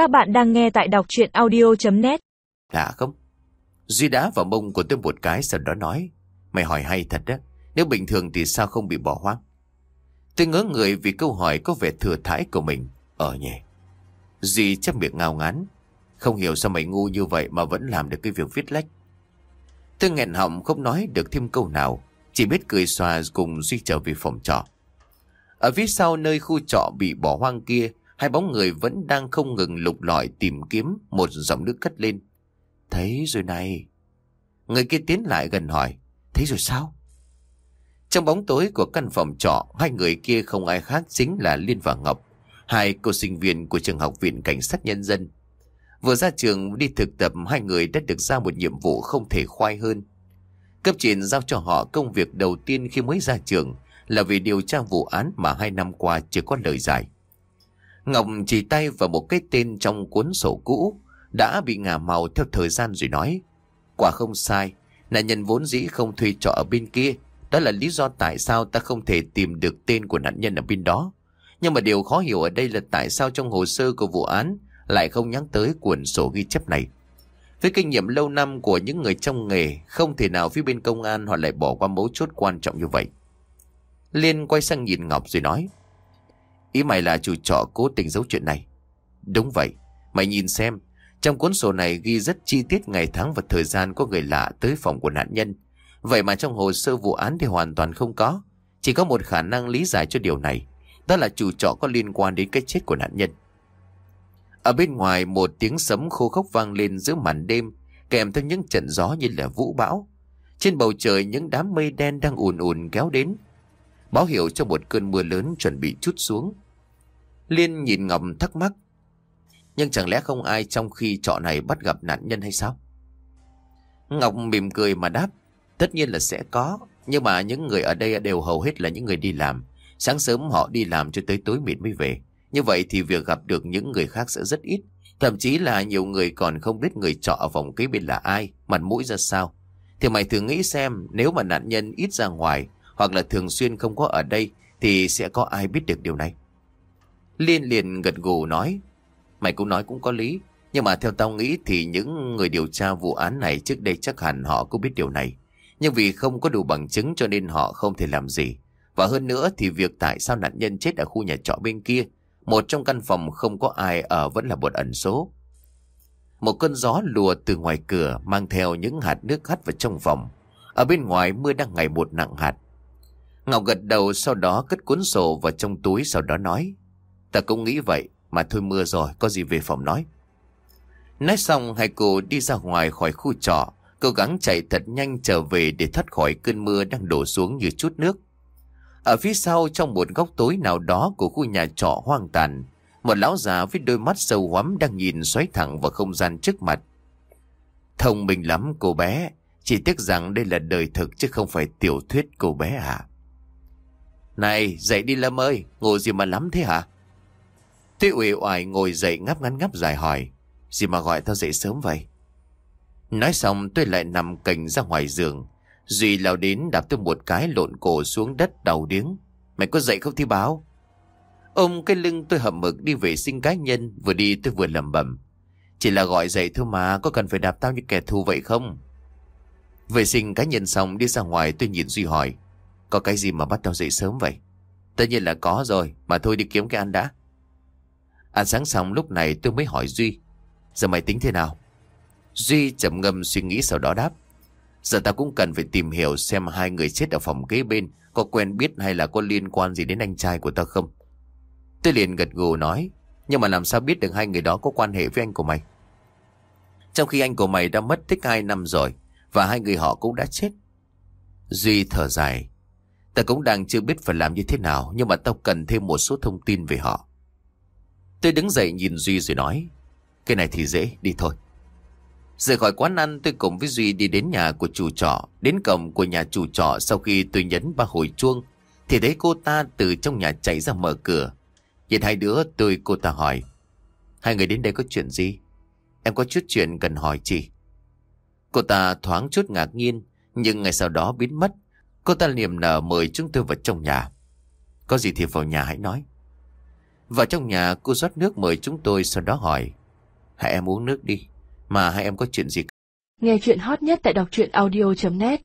Các bạn đang nghe tại đọc chuyện audio.net Lạ không? Duy đá vào mông của tôi một cái sau đó nói, Mày hỏi hay thật đó Nếu bình thường thì sao không bị bỏ hoang? Tôi ngớ người vì câu hỏi có vẻ thừa thãi của mình. Ở nhỉ. Duy chấp miệng ngao ngán, Không hiểu sao mày ngu như vậy mà vẫn làm được cái việc viết lách. Tôi nghẹn họng không nói được thêm câu nào, Chỉ biết cười xòa cùng Duy trở về phòng trọ. Ở phía sau nơi khu trọ bị bỏ hoang kia Hai bóng người vẫn đang không ngừng lục lọi tìm kiếm Một dòng nước cất lên. Thấy rồi này. Người kia tiến lại gần hỏi, Thấy rồi sao? Trong bóng tối của căn phòng trọ, Hai người kia không ai khác chính là Liên và Ngọc, Hai cô sinh viên của trường học viện cảnh sát nhân dân. Vừa ra trường, đi thực tập, Hai người đã được giao một nhiệm vụ không thể khoai hơn. Cấp trên giao cho họ công việc đầu tiên khi mới ra trường Là vì điều tra vụ án mà hai năm qua chưa có lời giải. Ngọc chỉ tay vào một cái tên trong cuốn sổ cũ đã bị ngả màu theo thời gian rồi nói. Quả không sai, nạn nhân vốn dĩ không thuê trọ ở bên kia. Đó là lý do tại sao ta không thể tìm được tên của nạn nhân ở bên đó. Nhưng mà điều khó hiểu ở đây là tại sao trong hồ sơ của vụ án lại không nhắc tới cuốn sổ ghi chép này. Với kinh nghiệm lâu năm của những người trong nghề, không thể nào phía bên công an họ lại bỏ qua mấu chốt quan trọng như vậy. Liên quay sang nhìn Ngọc rồi nói. Ý mày là chủ trọ cố tình giấu chuyện này. Đúng vậy, mày nhìn xem, trong cuốn sổ này ghi rất chi tiết ngày tháng và thời gian có người lạ tới phòng của nạn nhân. Vậy mà trong hồ sơ vụ án thì hoàn toàn không có. Chỉ có một khả năng lý giải cho điều này. Đó là chủ trọ có liên quan đến cái chết của nạn nhân. Ở bên ngoài một tiếng sấm khô khốc vang lên giữa màn đêm kèm theo những trận gió như là vũ bão. Trên bầu trời những đám mây đen đang ùn ùn kéo đến. Báo hiệu cho một cơn mưa lớn chuẩn bị chút xuống. Liên nhìn Ngọc thắc mắc. Nhưng chẳng lẽ không ai trong khi trọ này bắt gặp nạn nhân hay sao? Ngọc mỉm cười mà đáp. Tất nhiên là sẽ có. Nhưng mà những người ở đây đều hầu hết là những người đi làm. Sáng sớm họ đi làm cho tới tối mịt mới về. Như vậy thì việc gặp được những người khác sẽ rất ít. Thậm chí là nhiều người còn không biết người trọ ở vòng kế bên là ai, mặt mũi ra sao. Thì mày thử nghĩ xem nếu mà nạn nhân ít ra ngoài hoặc là thường xuyên không có ở đây, thì sẽ có ai biết được điều này. Liên liền gật gù nói, Mày cũng nói cũng có lý, Nhưng mà theo tao nghĩ thì những người điều tra vụ án này trước đây chắc hẳn họ cũng biết điều này. Nhưng vì không có đủ bằng chứng cho nên họ không thể làm gì. Và hơn nữa thì việc tại sao nạn nhân chết ở khu nhà trọ bên kia, Một trong căn phòng không có ai ở vẫn là một ẩn số. Một cơn gió lùa từ ngoài cửa mang theo những hạt nước hắt vào trong phòng. Ở bên ngoài mưa đang ngày một nặng hạt Ngọc gật đầu sau đó cất cuốn sổ vào trong túi sau đó nói, Ta cũng nghĩ vậy, Mà thôi mưa rồi, có gì về phòng nói. Nói xong, hai cô đi ra ngoài khỏi khu trọ, Cố gắng chạy thật nhanh trở về Để thoát khỏi cơn mưa đang đổ xuống như chút nước. Ở phía sau, trong một góc tối nào đó Của khu nhà trọ hoang tàn, Một lão già với đôi mắt sâu hoắm Đang nhìn xoáy thẳng vào không gian trước mặt. Thông minh lắm, cô bé, Chỉ tiếc rằng đây là đời thực Chứ không phải tiểu thuyết, cô bé à. Này, dậy đi Lâm ơi, Ngủ gì mà lắm thế hả? Thế ủy oải ngồi dậy ngáp ngắn ngáp dài hỏi, Gì mà gọi tao dậy sớm vậy? Nói xong, tôi lại nằm cành ra ngoài giường. Duy lao đến đạp tôi một cái lộn cổ xuống đất đầu điếng. Mày có dậy không thi báo. Ôm cái lưng tôi hậm mực đi vệ sinh cá nhân, Vừa đi tôi vừa lầm bầm Chỉ là gọi dậy thôi mà, Có cần phải đạp tao như kẻ thù vậy không? Vệ sinh cá nhân xong, đi ra ngoài, tôi nhìn Duy hỏi có cái gì mà bắt tao dậy sớm vậy? Tất nhiên là có rồi, Mà thôi đi kiếm cái ăn đã. Ăn sáng xong, lúc này tôi mới hỏi Duy, Giờ mày tính thế nào? Duy trầm ngâm suy nghĩ sau đó đáp, Giờ ta cũng cần phải tìm hiểu xem hai người chết ở phòng kế bên Có quen biết hay là có liên quan gì đến anh trai của ta không. Tôi liền gật gù nói, Nhưng mà làm sao biết được hai người đó có quan hệ với anh của mày? Trong khi anh của mày đã mất tích hai năm rồi Và hai người họ cũng đã chết, Duy thở dài Ta cũng đang chưa biết phải làm như thế nào Nhưng mà tao cần thêm một số thông tin về họ. Tôi đứng dậy nhìn Duy rồi nói Cái này thì dễ, đi thôi. Rời khỏi quán ăn tôi cùng với Duy đi đến nhà của chủ trọ. Đến cổng của nhà chủ trọ sau khi tôi nhấn ba hồi chuông Thì thấy cô ta từ trong nhà chạy ra mở cửa. Nhìn hai đứa tôi cô ta hỏi Hai người đến đây có chuyện gì? Em có chút chuyện cần hỏi chị. Cô ta thoáng chút ngạc nhiên Nhưng ngày sau đó biến mất. Cô ta niềm nở mời chúng tôi vào trong nhà. Có gì thì vào nhà hãy nói. Vào trong nhà, cô rót nước mời chúng tôi sau đó hỏi, hãy em uống nước đi, Mà hai em có chuyện gì? Nghe chuyện hot nhất tại đọc truyện audio.net